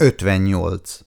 58.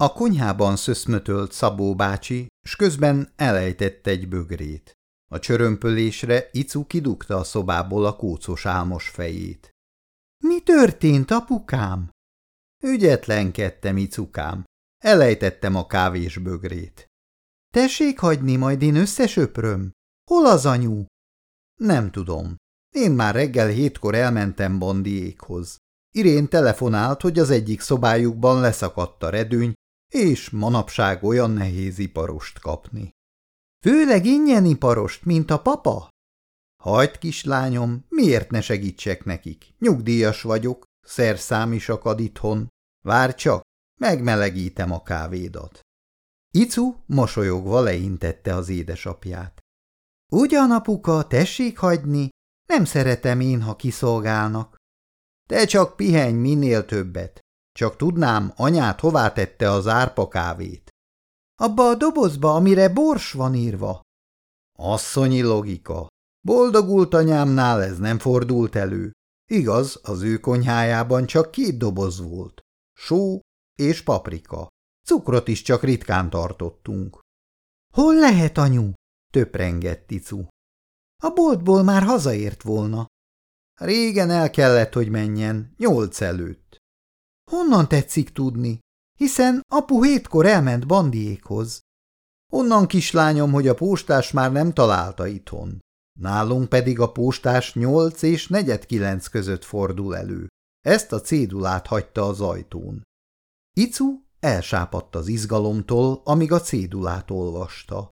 A konyhában szöszmötölt Szabó bácsi, s közben elejtett egy bögrét. A csörömpölésre Icu kidugta a szobából a kócos álmos fejét. – Mi történt, apukám? – Ügyetlenkedtem, Icukám. Elejtettem a kávés bögrét. – Tessék hagyni, majd én összesöpröm. Hol az anyu? – Nem tudom. Én már reggel hétkor elmentem Bondiékhoz. Irén telefonált, hogy az egyik szobájukban leszakadt a redőny, és manapság olyan nehéz iparost kapni. Főleg ingyen iparost, mint a papa? Hagyd, kislányom, miért ne segítsek nekik? Nyugdíjas vagyok, szerszám is akad itthon. Várj csak, megmelegítem a kávédat. Icu mosolyogva leintette az édesapját. Ugyan, apuka, tessék hagyni, nem szeretem én, ha kiszolgálnak. Te csak pihenj minél többet. Csak tudnám, anyát hová tette az árpa kávét. Abba a dobozba, amire bors van írva. Asszonyi logika. Boldogult anyámnál ez nem fordult elő. Igaz, az ő konyhájában csak két doboz volt. Só és paprika. Cukrot is csak ritkán tartottunk. Hol lehet, anyu? töprengett Ticu. A boltból már hazaért volna. Régen el kellett, hogy menjen, nyolc előtt. Honnan tetszik tudni? Hiszen apu hétkor elment bandiékhoz. Onnan kislányom, hogy a postás már nem találta itthon. Nálunk pedig a postás nyolc és negyed kilenc között fordul elő. Ezt a cédulát hagyta az ajtón. Icu elsápadt az izgalomtól, amíg a cédulát olvasta.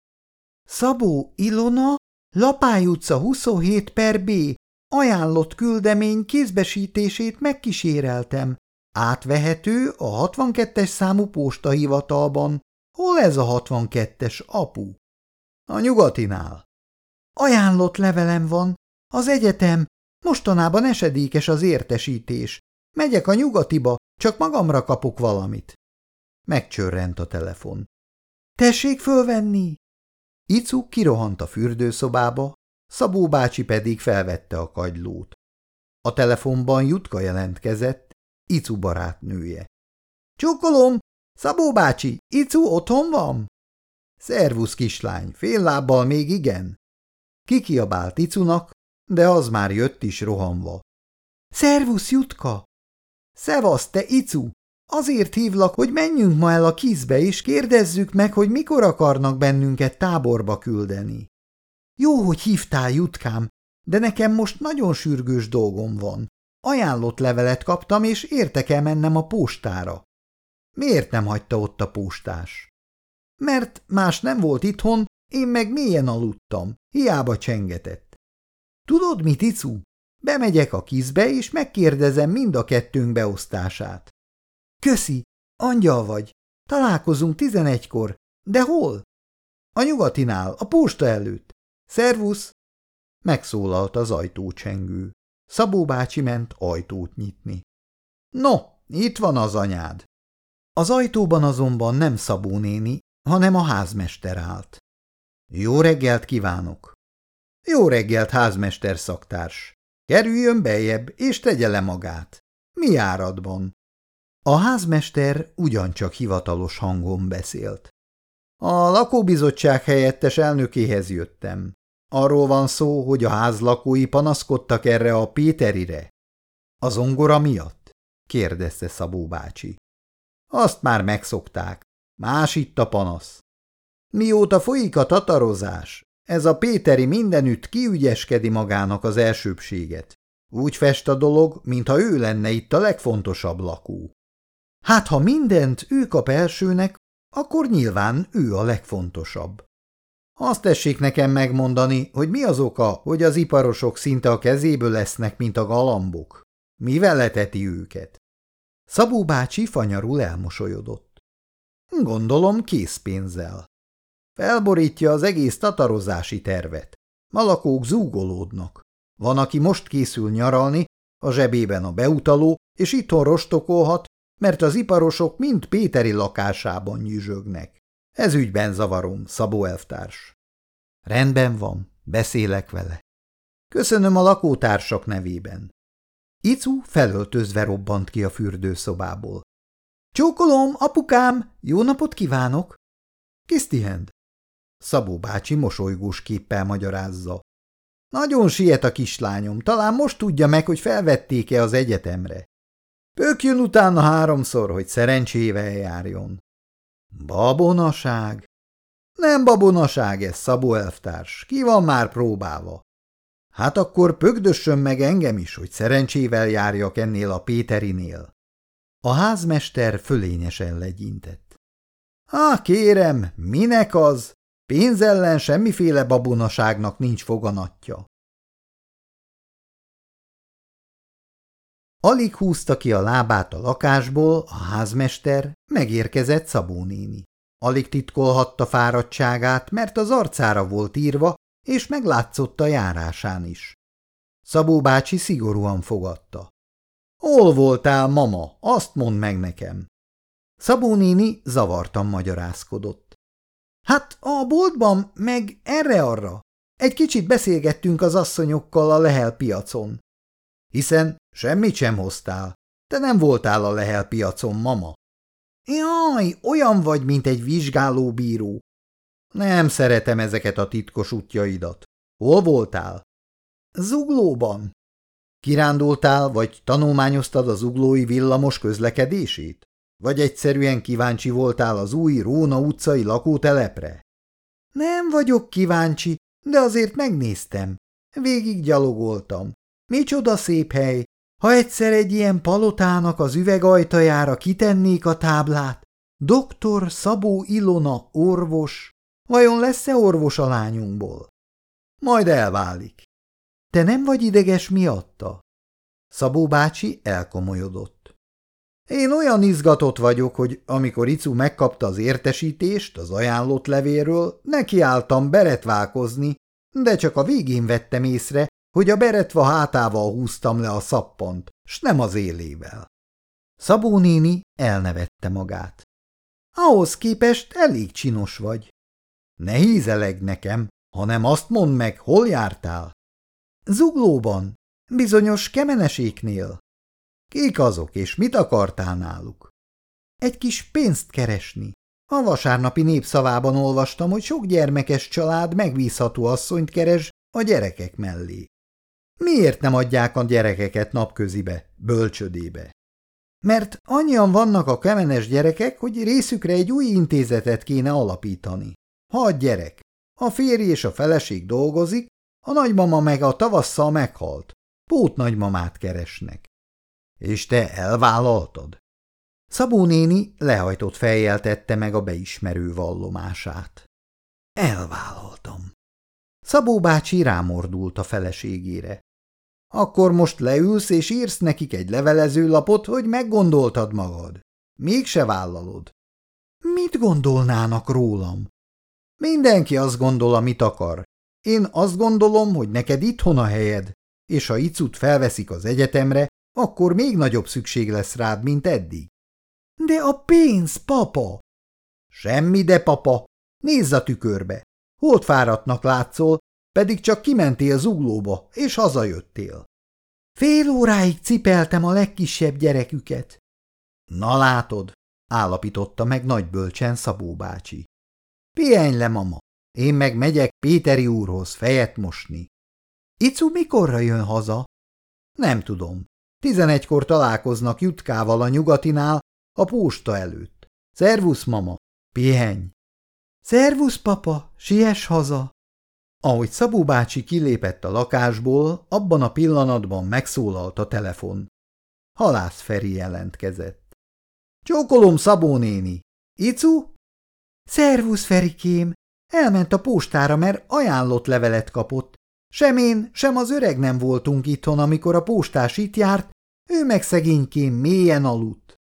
Szabó Ilona, Lapály utca 27 per B, Ajánlott küldemény kézbesítését megkíséreltem. Átvehető a 62-es számú postahivatalban. Hol ez a 62-es, apu? A nyugatinál. Ajánlott levelem van. Az egyetem. Mostanában esedékes az értesítés. Megyek a nyugatiba, csak magamra kapok valamit. Megcsörrent a telefon. Tessék fölvenni! Icu kirohant a fürdőszobába, Szabó bácsi pedig felvette a kagylót. A telefonban Jutka jelentkezett, Icu barátnője. – Csokolom! Szabó bácsi, Icu otthon van? – Szervusz, kislány, fél lábbal még igen? Kikiabált Icunak, de az már jött is rohanva. – Szervusz, Jutka! – Szevasz, te Icu! Azért hívlak, hogy menjünk ma el a kizbe, és kérdezzük meg, hogy mikor akarnak bennünket táborba küldeni. Jó, hogy hívtál, Jutkám, de nekem most nagyon sürgős dolgom van. Ajánlott levelet kaptam, és érte kell mennem a postára. Miért nem hagyta ott a postás? Mert más nem volt itthon, én meg mélyen aludtam, hiába csengetett. Tudod mit, Icu? Bemegyek a kizbe, és megkérdezem mind a kettőnk beosztását. Köszi, angyal vagy. Találkozunk tizenegykor. De hol? A nyugatinál, a posta előtt. Szervusz! Megszólalt az ajtócsengő. Szabó bácsi ment ajtót nyitni. No, itt van az anyád. Az ajtóban azonban nem Szabó néni, hanem a házmester állt. Jó reggelt kívánok! Jó reggelt, házmester szaktárs! Kerüljön bejebb, és tegye le magát. Mi áradban? A házmester ugyancsak hivatalos hangon beszélt. A lakóbizottság helyettes elnökéhez jöttem. Arról van szó, hogy a ház lakói panaszkodtak erre a Péterire. A zongora miatt? kérdezte Szabó bácsi. Azt már megszokták. Más itt a panasz. Mióta folyik a tatarozás, ez a Péteri mindenütt kiügyeskedi magának az elsőbséget. Úgy fest a dolog, mintha ő lenne itt a legfontosabb lakó. Hát, ha mindent ő kap elsőnek, akkor nyilván ő a legfontosabb. Azt tessék nekem megmondani, hogy mi az oka, hogy az iparosok szinte a kezéből lesznek, mint a galambok. Mivel leteti őket? Szabó bácsi fanyarul elmosolyodott. Gondolom készpénzzel. Felborítja az egész tatarozási tervet. Malakók zúgolódnak. Van, aki most készül nyaralni, a zsebében a beutaló, és itthon rostokolhat, mert az iparosok mind Péteri lakásában nyüzsögnek. Ez ügyben zavarom, Szabó elvtárs. Rendben van, beszélek vele. Köszönöm a lakótársak nevében. Icu felöltözve robbant ki a fürdőszobából. – Csókolom, apukám! Jó napot kívánok! – Kisztihend! Szabó bácsi mosolygós képpel magyarázza. – Nagyon siet a kislányom, talán most tudja meg, hogy felvették-e az egyetemre. Pökjön utána háromszor, hogy szerencsével járjon. Babonaság? Nem babonaság ez, Szabó elvtárs, ki van már próbálva? Hát akkor pögdössön meg engem is, hogy szerencsével járjak ennél a Péterinél. A házmester fölényesen legyintett. Há, kérem, minek az? Pénz ellen semmiféle babonaságnak nincs foganatja. Alig húzta ki a lábát a lakásból, a házmester, megérkezett Szabó néni. Alig titkolhatta fáradtságát, mert az arcára volt írva, és meglátszott a járásán is. Szabó bácsi szigorúan fogadta. – Hol voltál, mama? Azt mondd meg nekem. Szabó néni zavartan magyarázkodott. – Hát a boltban, meg erre-arra. Egy kicsit beszélgettünk az asszonyokkal a Lehel piacon. Hiszen semmit sem hoztál. Te nem voltál a Lehel piacon, mama. Jaj, olyan vagy, mint egy vizsgálóbíró. Nem szeretem ezeket a titkos útjaidat. Hol voltál? Zuglóban. Kirándultál, vagy tanulmányoztad az zuglói villamos közlekedését? Vagy egyszerűen kíváncsi voltál az új Róna utcai lakótelepre? Nem vagyok kíváncsi, de azért megnéztem. Végig gyalogoltam. Micsoda szép hely! Ha egyszer egy ilyen palotának az üvegajtajára kitennék a táblát, Doktor Szabó Ilona orvos, vajon lesz-e orvos a lányunkból? Majd elválik. Te nem vagy ideges miatta? Szabó bácsi elkomolyodott. Én olyan izgatott vagyok, hogy amikor Icu megkapta az értesítést az ajánlott levéről, nekiálltam beretválkozni, de csak a végén vettem észre, hogy a beretva hátával húztam le a szappant, s nem az élével. Szabó néni elnevette magát. Ahhoz képest elég csinos vagy. Ne hízeleg nekem, hanem azt mondd meg, hol jártál. Zuglóban, bizonyos kemeneséknél. Kik azok, és mit akartál náluk? Egy kis pénzt keresni. A vasárnapi népszavában olvastam, hogy sok gyermekes család megbízható asszonyt keres a gyerekek mellé. Miért nem adják a gyerekeket napközibe, bölcsödébe? Mert annyian vannak a kemenes gyerekek, hogy részükre egy új intézetet kéne alapítani. Ha a gyerek, a férj és a feleség dolgozik, a nagymama meg a tavasszal meghalt. Pót nagymamát keresnek. És te elvállaltad? Szabó néni lehajtott fejjel tette meg a beismerő vallomását. Elvállaltam. Szabó bácsi rámordult a feleségére. Akkor most leülsz és írsz nekik egy levelezőlapot, hogy meggondoltad magad. Mégse vállalod. Mit gondolnának rólam? Mindenki azt gondol, amit akar. Én azt gondolom, hogy neked itthon a helyed, és ha Icut felveszik az egyetemre, akkor még nagyobb szükség lesz rád, mint eddig. De a pénz, papa! Semmi de, papa! Nézz a tükörbe! Holt fáradtnak látszol, pedig csak kimentél zuglóba, és hazajöttél. Fél óráig cipeltem a legkisebb gyereküket. Na látod, állapította meg nagybölcsen Szabó bácsi. Pihenj le, mama, én meg megyek Péteri úrhoz fejet mosni. Icu mikorra jön haza? Nem tudom. Tizenegykor találkoznak Jutkával a nyugatinál, a posta előtt. Szervusz, mama, pihenj. Szervusz, papa, siess haza. Ahogy Szabó bácsi kilépett a lakásból, abban a pillanatban megszólalt a telefon. Halász Feri jelentkezett. – Csókolom, Szabó néni! Icu? – Szervusz, Ferikém! Elment a postára, mert ajánlott levelet kapott. Sem én, sem az öreg nem voltunk itthon, amikor a postás itt járt, ő meg szegénykém mélyen aludt.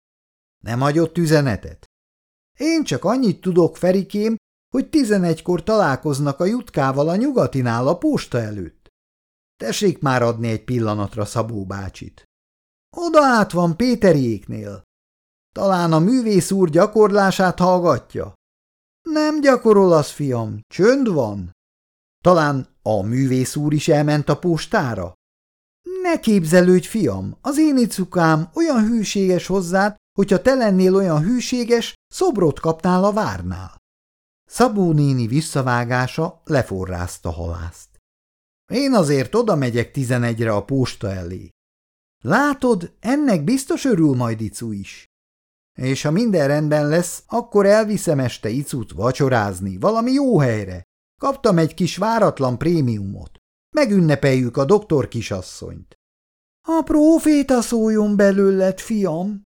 Nem hagyott üzenetet? Én csak annyit tudok, Ferikém, hogy tizenegykor találkoznak a jutkával a nyugatinál a posta előtt. Tessék már adni egy pillanatra Szabó bácsit. Oda át van Péteriéknél. Talán a művész úr gyakorlását hallgatja. Nem gyakorol az, fiam, csönd van. Talán a művész úr is elment a postára? Ne képzelődj, fiam, az én icukám olyan hűséges hozzád, hogyha te lennél olyan hűséges, szobrot kapnál a várnál. Szabó néni visszavágása leforrázta halászt. Én azért oda megyek tizenegyre a posta elé. Látod, ennek biztos örül majd Icu is. És ha minden rendben lesz, akkor elviszem este Icut vacsorázni, valami jó helyre. Kaptam egy kis váratlan prémiumot. Megünnepeljük a doktor kisasszonyt. A próféta szóljon belőled, fiam!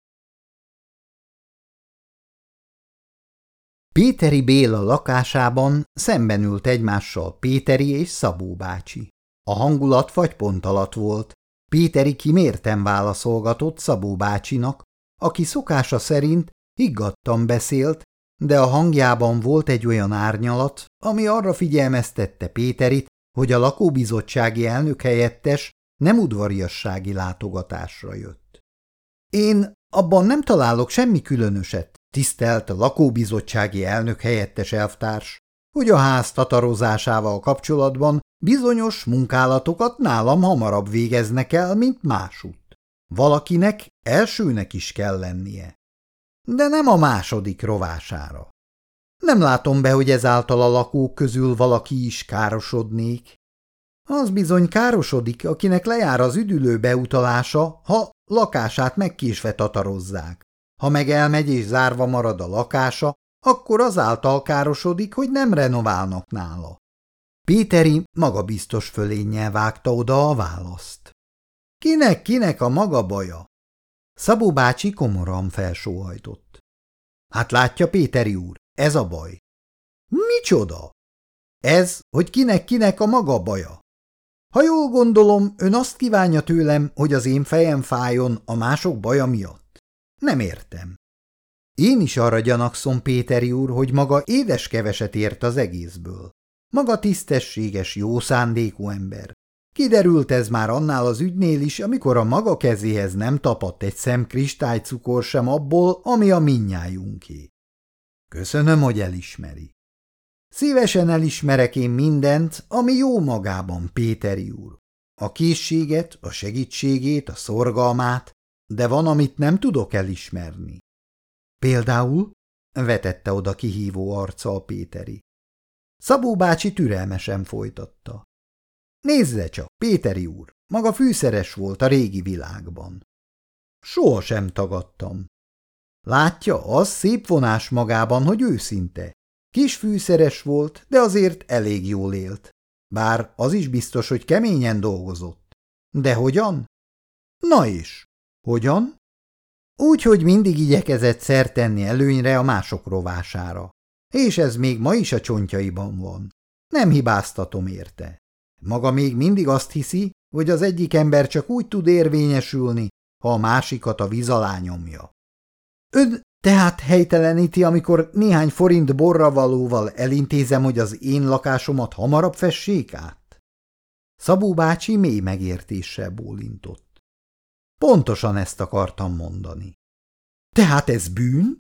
Péteri Béla lakásában szemben ült egymással Péteri és Szabó bácsi. A hangulat fagypont alatt volt. Péteri kimérten válaszolgatott Szabó bácsinak, aki szokása szerint higgadtan beszélt, de a hangjában volt egy olyan árnyalat, ami arra figyelmeztette Péterit, hogy a lakóbizottsági elnök helyettes nem udvariassági látogatásra jött. Én abban nem találok semmi különöset, tisztelt lakóbizottsági elnök helyettes elvtárs, hogy a ház tatarozásával kapcsolatban bizonyos munkálatokat nálam hamarabb végeznek el, mint másút. Valakinek elsőnek is kell lennie. De nem a második rovására. Nem látom be, hogy ezáltal a lakók közül valaki is károsodnék. Az bizony károsodik, akinek lejár az üdülő beutalása, ha lakását megkésve tatarozzák. Ha meg elmegy és zárva marad a lakása, akkor azáltal károsodik, hogy nem renoválnak nála. Péteri magabiztos fölénnyel vágta oda a választ. Kinek, kinek a maga baja? Szabó bácsi komoran felsóhajtott. Hát látja, Péteri úr, ez a baj. Micsoda? Ez, hogy kinek-kinek a maga baja. Ha jól gondolom, ön azt kívánja tőlem, hogy az én fejem fájjon a mások baja miatt. Nem értem. Én is arra gyanakszom, Péteri úr, hogy maga édes keveset ért az egészből. Maga tisztességes, jó szándékú ember. Kiderült ez már annál az ügynél is, amikor a maga kezéhez nem tapadt egy szem kristálycukor sem abból, ami a minnyájunké. Köszönöm, hogy elismeri. Szívesen elismerek én mindent, ami jó magában, Péteri úr. A készséget, a segítségét, a szorgalmát, de van, amit nem tudok elismerni. Például? vetette oda kihívó arccal Péteri. Szabó bácsi türelmesen folytatta. Nézze csak, Péteri úr, maga fűszeres volt a régi világban. Soha sem tagadtam. Látja, az szép vonás magában, hogy őszinte. Kis fűszeres volt, de azért elég jól élt. Bár az is biztos, hogy keményen dolgozott. De hogyan? Na is, hogyan? Úgy, hogy mindig igyekezett szert előnyre a mások rovására. És ez még ma is a csontjaiban van. Nem hibáztatom érte. Maga még mindig azt hiszi, hogy az egyik ember csak úgy tud érvényesülni, ha a másikat a víz alá nyomja. Ön tehát helyteleníti, amikor néhány forint borravalóval elintézem, hogy az én lakásomat hamarabb fessék át? Szabó bácsi mély megértéssel bólintott. Pontosan ezt akartam mondani. Tehát ez bűn?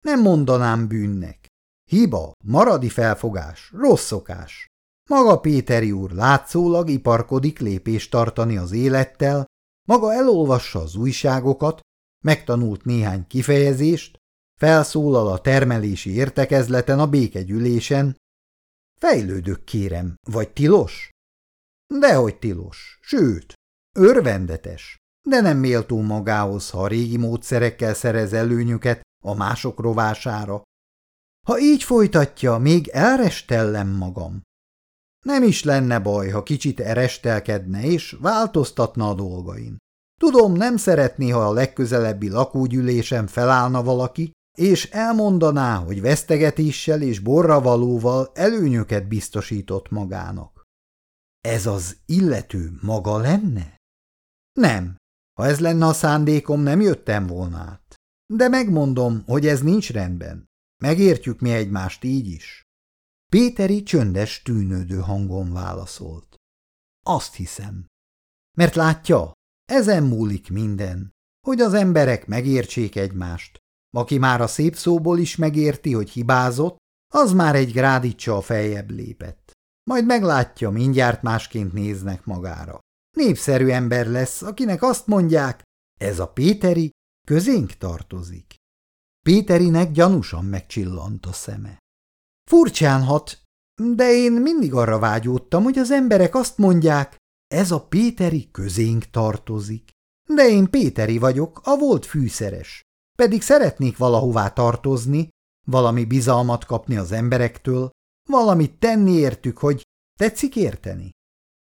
Nem mondanám bűnnek. Hiba, maradi felfogás, rossz szokás. Maga Péteri úr látszólag iparkodik lépést tartani az élettel, maga elolvassa az újságokat, megtanult néhány kifejezést, felszólal a termelési értekezleten a békegyülésen. Fejlődök, kérem, vagy tilos? Dehogy tilos, sőt, örvendetes, de nem méltó magához, ha a régi módszerekkel szerez előnyöket a mások rovására. Ha így folytatja, még elrestellem magam. Nem is lenne baj, ha kicsit erestelkedne és változtatna a dolgain. Tudom, nem szeretné, ha a legközelebbi lakógyűlésen felállna valaki, és elmondaná, hogy vesztegetéssel és borravalóval előnyöket biztosított magának. Ez az illető maga lenne? Nem. Ha ez lenne a szándékom, nem jöttem volna át. De megmondom, hogy ez nincs rendben. Megértjük mi egymást így is. Péteri csöndes, tűnődő hangon válaszolt. Azt hiszem. Mert látja, ezen múlik minden, hogy az emberek megértsék egymást. Aki már a szép szóból is megérti, hogy hibázott, az már egy grádicsa a feljebb lépett. Majd meglátja, mindjárt másként néznek magára. Népszerű ember lesz, akinek azt mondják, ez a Péteri közénk tartozik. Péterinek gyanúsan megcsillant a szeme. Furcsán hat, de én mindig arra vágyódtam, hogy az emberek azt mondják, ez a Péteri közénk tartozik. De én Péteri vagyok, a volt fűszeres. Pedig szeretnék valahová tartozni, valami bizalmat kapni az emberektől, valamit tenni értük, hogy tetszik érteni.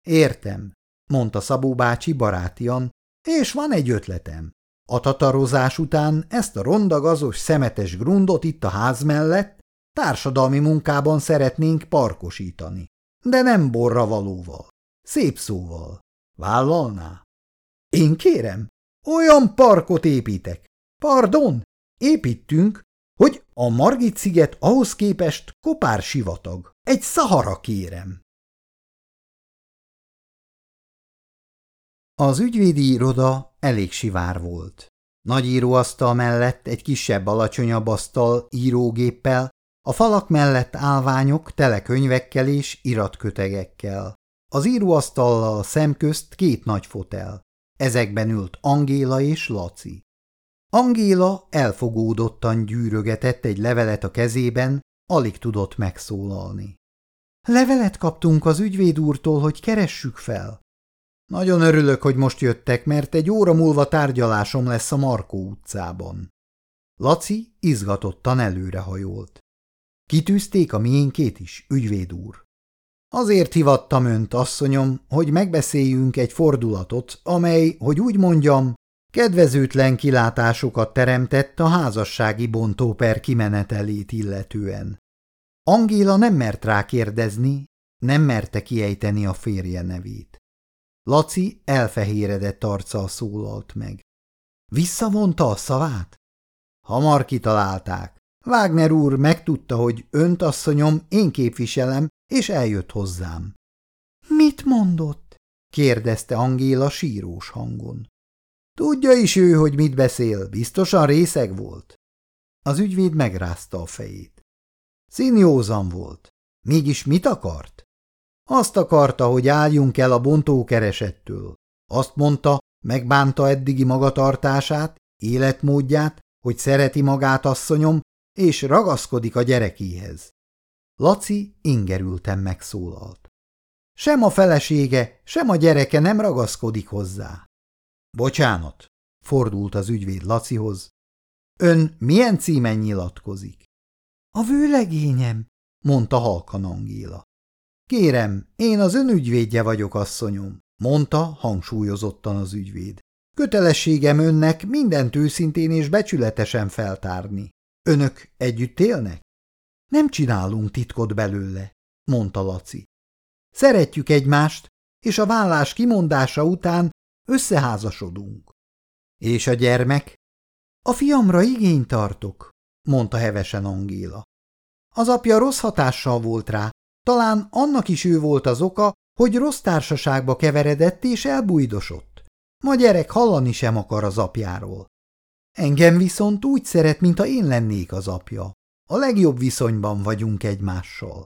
Értem, mondta Szabó bácsi barátian, és van egy ötletem. A tatarozás után ezt a rondagazos szemetes grundot itt a ház mellett társadalmi munkában szeretnénk parkosítani. De nem borra valóval. Szép szóval. Vállalná? Én kérem, olyan parkot építek. Pardon, építünk, hogy a Margit sziget ahhoz képest kopár sivatag. Egy szahara kérem. Az ügyvédi iroda elég sivár volt. Nagy íróasztal mellett egy kisebb, alacsonyabb asztal írógéppel, a falak mellett állványok telekönyvekkel és iratkötegekkel. Az íróasztallal szemközt két nagy fotel. Ezekben ült Angéla és Laci. Angéla elfogódottan gyűrögetett egy levelet a kezében, alig tudott megszólalni. Levelet kaptunk az ügyvéd úrtól, hogy keressük fel. Nagyon örülök, hogy most jöttek, mert egy óra múlva tárgyalásom lesz a Markó utcában. Laci izgatottan előrehajolt. Kitűzték a miénkét is, ügyvéd úr. Azért hivattam önt, asszonyom, hogy megbeszéljünk egy fordulatot, amely, hogy úgy mondjam, kedvezőtlen kilátásokat teremtett a házassági bontóper kimenetelét illetően. Angéla nem mert rákérdezni, nem merte kiejteni a férje nevét. Laci elfehéredett arccal szólalt meg. Visszavonta a szavát? Hamar kitalálták. Wagner úr megtudta, hogy önt, asszonyom, én képviselem, és eljött hozzám. Mit mondott? kérdezte Angéla sírós hangon. Tudja is ő, hogy mit beszél, biztosan részeg volt. Az ügyvéd megrázta a fejét. Színjózan volt. Mégis mit akart? Azt akarta, hogy álljunk el a bontókeresettől. Azt mondta, megbánta eddigi magatartását, életmódját, hogy szereti magát asszonyom, és ragaszkodik a gyerekéhez. Laci ingerülten megszólalt. Sem a felesége, sem a gyereke nem ragaszkodik hozzá. Bocsánat, fordult az ügyvéd Lacihoz. Ön milyen címen nyilatkozik? A vőlegényem, mondta halkan Angéla. Kérem, én az ön ügyvédje vagyok, asszonyom, mondta hangsúlyozottan az ügyvéd. Kötelességem önnek mindent őszintén és becsületesen feltárni. Önök együtt élnek? Nem csinálunk titkot belőle, mondta Laci. Szeretjük egymást, és a vállás kimondása után összeházasodunk. És a gyermek? A fiamra igényt tartok, mondta hevesen Angéla. Az apja rossz hatással volt rá, talán annak is ő volt az oka, hogy rossz társaságba keveredett és elbújdosott. Ma gyerek hallani sem akar az apjáról. Engem viszont úgy szeret, mintha én lennék az apja. A legjobb viszonyban vagyunk egymással.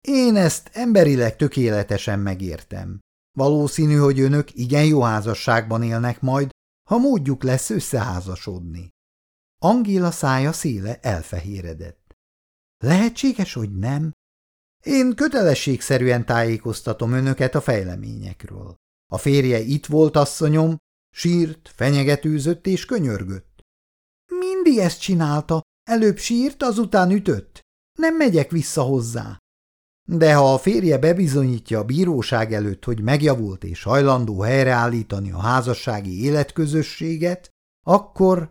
Én ezt emberileg tökéletesen megértem. Valószínű, hogy önök igen jó házasságban élnek majd, ha módjuk lesz összeházasodni. Angéla szája széle elfehéredett. Lehetséges, hogy nem? Én kötelességszerűen tájékoztatom önöket a fejleményekről. A férje itt volt, asszonyom, sírt, fenyegetőzött és könyörgött. Mindig ezt csinálta, előbb sírt, azután ütött. Nem megyek vissza hozzá. De ha a férje bebizonyítja a bíróság előtt, hogy megjavult és hajlandó helyreállítani a házassági életközösséget, akkor...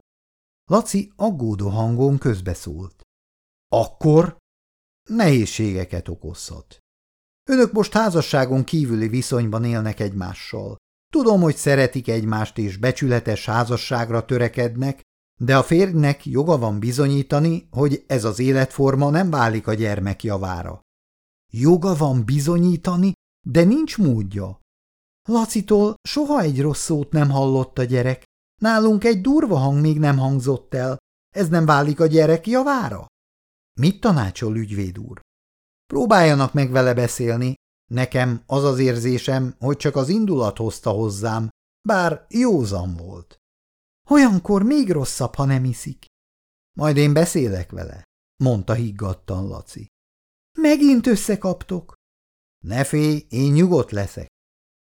Laci aggódó hangon közbeszólt. Akkor nehézségeket okozhat. Önök most házasságon kívüli viszonyban élnek egymással. Tudom, hogy szeretik egymást és becsületes házasságra törekednek, de a férjnek joga van bizonyítani, hogy ez az életforma nem válik a gyermek javára. Joga van bizonyítani, de nincs módja. Lacitól soha egy rossz szót nem hallott a gyerek. Nálunk egy durva hang még nem hangzott el. Ez nem válik a gyerek javára? Mit tanácsol, ügyvéd úr? Próbáljanak meg vele beszélni, Nekem az az érzésem, hogy csak az indulat hozta hozzám, bár józan volt. Olyankor még rosszabb, ha nem iszik. Majd én beszélek vele, mondta higgadtan Laci. Megint összekaptok? Ne félj, én nyugodt leszek.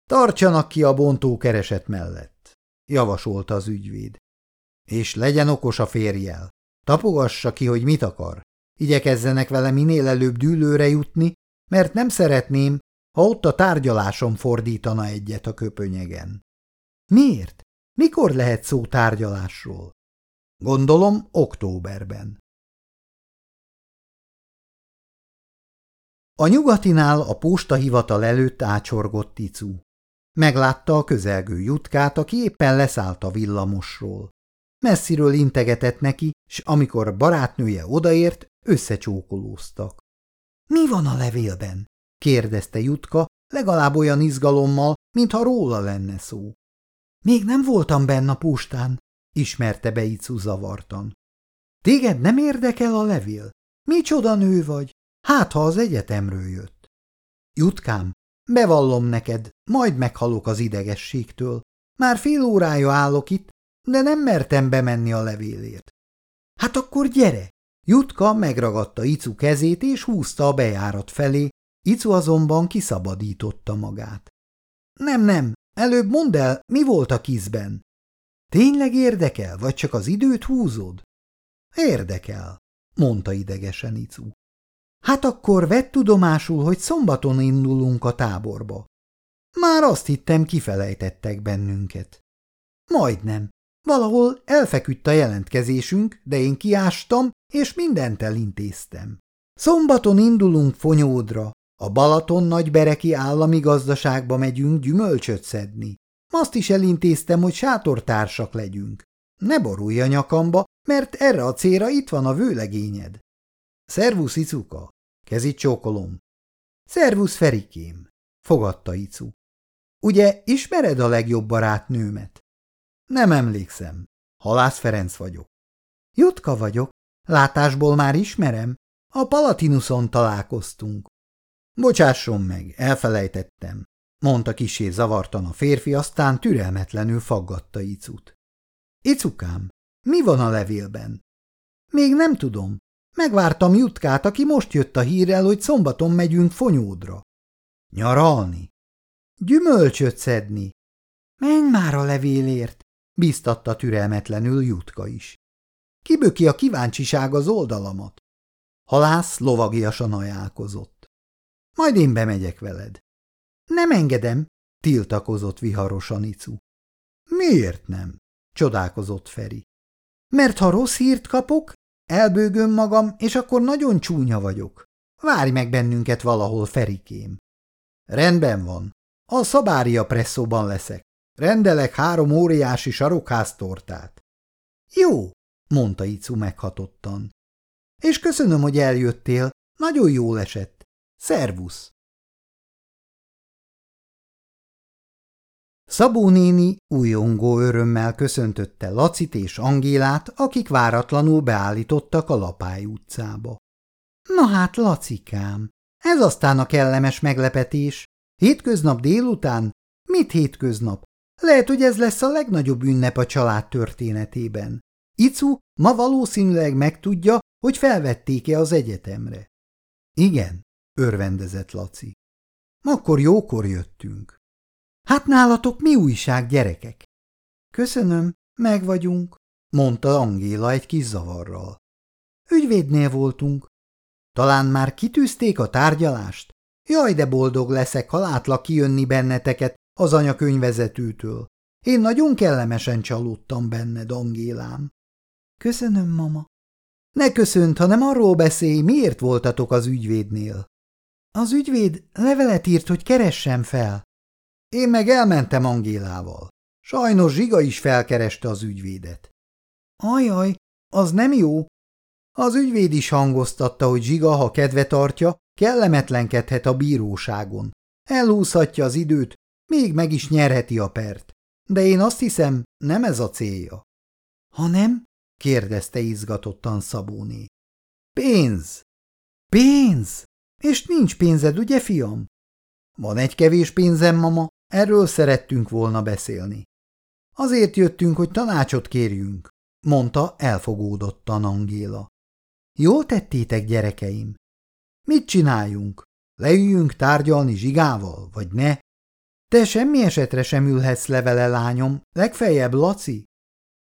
Tartsanak ki a bontó kereset mellett, javasolta az ügyvéd. És legyen okos a férjel. Tapogassa ki, hogy mit akar. Igyekezzenek vele minél előbb dűlőre jutni, mert nem szeretném, ha ott a tárgyaláson fordítana egyet a köpönyegen. Miért? Mikor lehet szó tárgyalásról? Gondolom, októberben. A nyugatinál a postahivatal előtt ácsorgott Ticu. Meglátta a közelgő jutkát, aki éppen leszállt a villamosról. Messziről integetett neki, s amikor barátnője odaért, összecsókolóztak. – Mi van a levélben? – kérdezte Jutka, legalább olyan izgalommal, mintha róla lenne szó. – Még nem voltam benne a postán – ismerte be zavartan. – Téged nem érdekel a levél? Micsoda nő vagy? Hát, ha az egyetemről jött. – Jutkám, bevallom neked, majd meghalok az idegességtől. Már fél órája állok itt, de nem mertem bemenni a levélért. – Hát akkor gyere! Jutka megragadta Icu kezét és húzta a bejárat felé, Icu azonban kiszabadította magát. Nem, nem, előbb mondd el, mi volt a kizben? Tényleg érdekel, vagy csak az időt húzod? Érdekel, mondta idegesen Icu. Hát akkor vett tudomásul, hogy szombaton indulunk a táborba. Már azt hittem, kifelejtettek bennünket. Majdnem. Valahol elfeküdt a jelentkezésünk, de én kiástam, és mindent elintéztem. Szombaton indulunk Fonyódra, a Balaton nagybereki állami gazdaságba megyünk gyümölcsöt szedni. Azt is elintéztem, hogy sátortársak legyünk. Ne borulj a nyakamba, mert erre a célra itt van a vőlegényed. Szervusz, Icuka! Kezit csókolom. Szervusz, Ferikém! fogadta Icu. Ugye ismered a legjobb barátnőmet? Nem emlékszem. Halász Ferenc vagyok. Jutka vagyok. Látásból már ismerem. A Palatinuson találkoztunk. Bocsásson meg, elfelejtettem, mondta kisé zavartan a férfi, aztán türelmetlenül faggatta Icut. Icukám, mi van a levélben? Még nem tudom. Megvártam Jutkát, aki most jött a hírrel, hogy szombaton megyünk Fonyódra. Nyaralni? Gyümölcsöt szedni. Menj már a levélért, bíztatta türelmetlenül Jutka is. Kiböki a kíváncsiság az oldalamat. Halász lovagiasan ajánlkozott. Majd én bemegyek veled. Nem engedem, tiltakozott viharosan Icu. Miért nem? csodálkozott Feri. Mert ha rossz hírt kapok, elbőgöm magam, és akkor nagyon csúnya vagyok. Várj meg bennünket valahol, Ferikém. Rendben van. A szabária presszóban leszek. Rendelek három óriási sarokháztortát. Jó, mondta Icu meghatottan. És köszönöm, hogy eljöttél. Nagyon jól esett. Szervusz! Szabó néni újongó örömmel köszöntötte Lacit és Angélát, akik váratlanul beállítottak a Lapály utcába. Na hát, Lacikám, ez aztán a kellemes meglepetés. Hétköznap délután? Mit hétköznap? Lehet, hogy ez lesz a legnagyobb ünnep a család történetében. Icu ma valószínűleg megtudja, hogy felvették-e az egyetemre. Igen, örvendezett Laci. Akkor jókor jöttünk. Hát nálatok mi újság, gyerekek? Köszönöm, meg vagyunk, mondta Angéla egy kis zavarral. Ügyvédnél voltunk. Talán már kitűzték a tárgyalást? Jaj, de boldog leszek, ha látlak kijönni benneteket az anyakönyvezetőtől. Én nagyon kellemesen csalódtam benned, Angélám. Köszönöm, mama. Ne köszönt, hanem arról beszélj, miért voltatok az ügyvédnél. Az ügyvéd levelet írt, hogy keressem fel. Én meg elmentem Angélával. Sajnos Zsiga is felkereste az ügyvédet. Ajaj, az nem jó. Az ügyvéd is hangoztatta, hogy Zsiga, ha kedve tartja, kellemetlenkedhet a bíróságon. Elhúzhatja az időt, még meg is nyerheti a pert. De én azt hiszem, nem ez a célja. Ha nem? kérdezte izgatottan Szabóné. Pénz! Pénz! És nincs pénzed, ugye, fiam? Van egy kevés pénzem, mama, erről szerettünk volna beszélni. Azért jöttünk, hogy tanácsot kérjünk, mondta elfogódottan Angéla. Jól tettétek, gyerekeim. Mit csináljunk? Leüljünk tárgyalni zsigával, vagy ne? Te semmi esetre sem ülhetsz levele, lányom, legfeljebb Laci.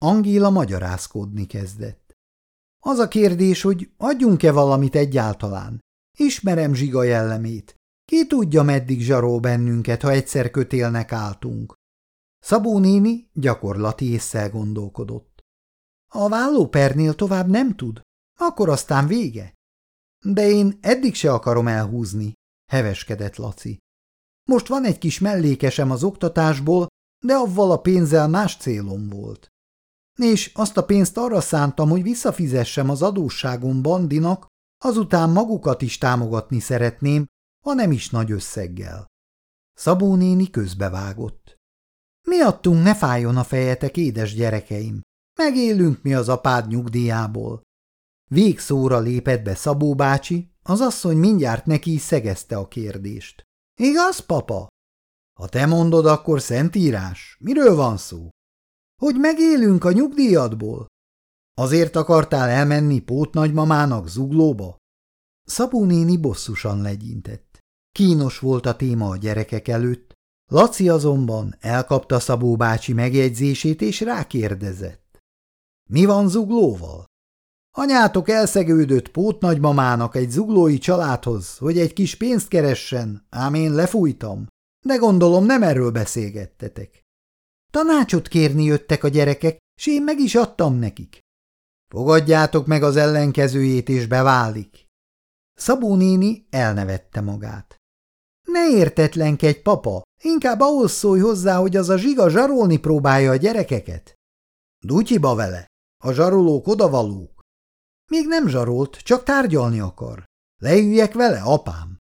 Angéla magyarázkodni kezdett. Az a kérdés, hogy adjunk-e valamit egyáltalán. Ismerem zsiga jellemét. Ki tudja, meddig zsarol bennünket, ha egyszer kötélnek álltunk. Szabó néni gyakorlati észszel gondolkodott. A vállópernél tovább nem tud, akkor aztán vége. De én eddig se akarom elhúzni, heveskedett Laci. Most van egy kis mellékesem az oktatásból, de avval a pénzzel más célom volt. És azt a pénzt arra szántam, hogy visszafizessem az adósságom bandinak, azután magukat is támogatni szeretném, ha nem is nagy összeggel. Szabó néni közbevágott. Miattunk ne fájjon a fejetek, édes gyerekeim. Megélünk mi az apád nyugdíjából. Végszóra lépett be Szabó bácsi, az asszony mindjárt neki is szegezte a kérdést. Igaz, papa? Ha te mondod, akkor szentírás. Miről van szó? Hogy megélünk a nyugdíjadból? Azért akartál elmenni pótnagymamának zuglóba? Szabó néni bosszusan legyintett. Kínos volt a téma a gyerekek előtt, Laci azonban elkapta Szabó bácsi megjegyzését és rákérdezett. Mi van zuglóval? Anyátok elszegődött pótnagymamának egy zuglói családhoz, hogy egy kis pénzt keressen, ám én lefújtam. De gondolom nem erről beszélgettetek. Tanácsot kérni jöttek a gyerekek, s én meg is adtam nekik. Fogadjátok meg az ellenkezőjét, és beválik. Szabó néni elnevette magát. Ne értetlenkedj, papa, inkább ahhoz szólj hozzá, hogy az a zsiga zsarolni próbálja a gyerekeket. Dutyiba vele, a zsarolók odavalók. Még nem zsarolt, csak tárgyalni akar. Leüljek vele, apám?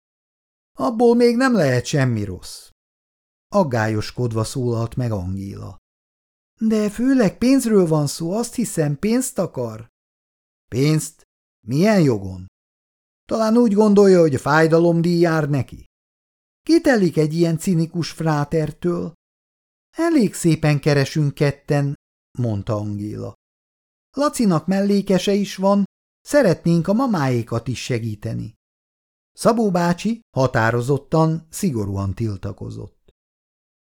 Abból még nem lehet semmi rossz. Aggályoskodva szólalt meg Angéla. De főleg pénzről van szó, azt hiszem, pénzt akar. Pénzt? Milyen jogon? Talán úgy gondolja, hogy a fájdalomdíj jár neki. Kitelik egy ilyen cinikus frátertől? Elég szépen keresünk ketten, mondta Angéla. Lacinak mellékese is van, szeretnénk a mamáékat is segíteni. Szabó bácsi határozottan, szigorúan tiltakozott.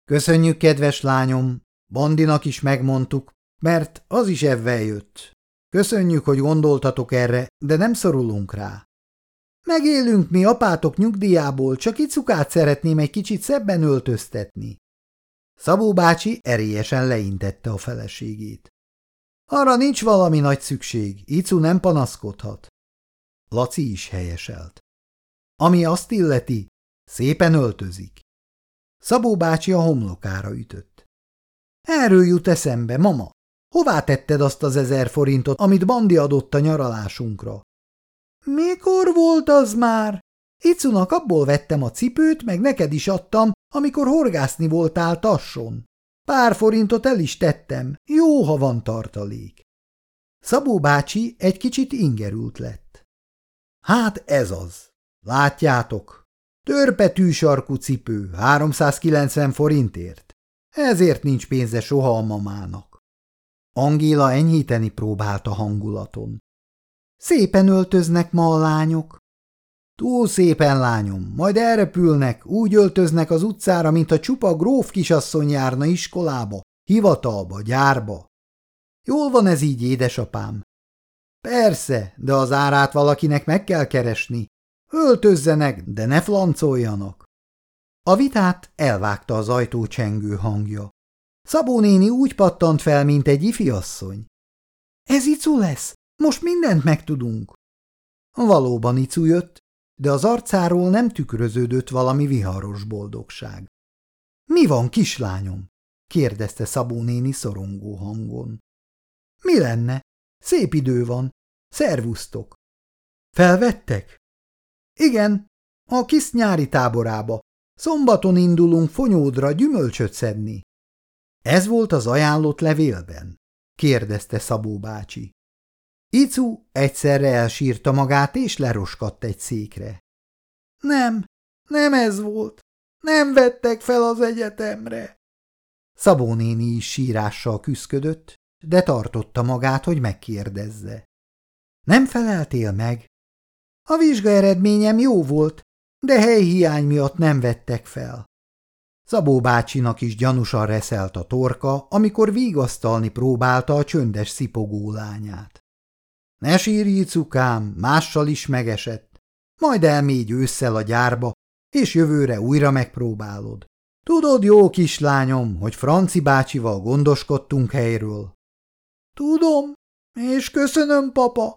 Köszönjük, kedves lányom, Bandinak is megmondtuk, mert az is ebben jött. Köszönjük, hogy gondoltatok erre, de nem szorulunk rá. Megélünk mi apátok nyugdíjából, csak icukát szeretném egy kicsit szebben öltöztetni. Szabó bácsi erélyesen leintette a feleségét. Arra nincs valami nagy szükség, Icu nem panaszkodhat. Laci is helyeselt. Ami azt illeti, szépen öltözik. Szabó bácsi a homlokára ütött. Erről jut eszembe, mama. Hová tetted azt az ezer forintot, amit Bandi adott a nyaralásunkra? Mikor volt az már? Icunak abból vettem a cipőt, meg neked is adtam, amikor horgászni voltál tasson. Pár forintot el is tettem, jó, ha van tartalék. Szabó bácsi egy kicsit ingerült lett. Hát ez az. Látjátok? Törpetű sarkú cipő, 390 forintért. Ezért nincs pénze soha a mamának. Angéla enyhíteni próbálta hangulaton. Szépen öltöznek ma a lányok. Túl szépen, lányom, majd elrepülnek, úgy öltöznek az utcára, mint a csupa gróf kisasszony járna iskolába, hivatalba, gyárba. Jól van ez így, édesapám. Persze, de az árát valakinek meg kell keresni. Öltözzenek, de ne flancoljanak. A vitát elvágta az ajtó csengő hangja. Szabó néni úgy pattant fel, mint egy ifiasszony. Ez icu lesz, most mindent megtudunk. Valóban icu jött, de az arcáról nem tükröződött valami viharos boldogság. – Mi van, kislányom? – kérdezte Szabó néni szorongó hangon. – Mi lenne? Szép idő van. Szervusztok! – Felvettek? – Igen, a kis nyári táborába. Szombaton indulunk Fonyódra gyümölcsöt szedni. – Ez volt az ajánlott levélben? – kérdezte Szabó bácsi. Icu egyszerre elsírta magát, és leroskadt egy székre. Nem, nem ez volt. Nem vettek fel az egyetemre. Szabó néni is sírással küszködött, de tartotta magát, hogy megkérdezze. Nem feleltél meg? A vizsga eredményem jó volt, de helyhiány miatt nem vettek fel. Szabó bácsinak is gyanúsan reszelt a torka, amikor vigasztalni próbálta a csöndes szipogó lányát. Ne sírjí, cukám, mással is megesett. Majd elmégy ősszel a gyárba, és jövőre újra megpróbálod. Tudod, jó kislányom, hogy Franci bácsival gondoskodtunk helyről. Tudom, és köszönöm, papa,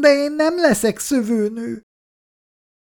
de én nem leszek szövőnő.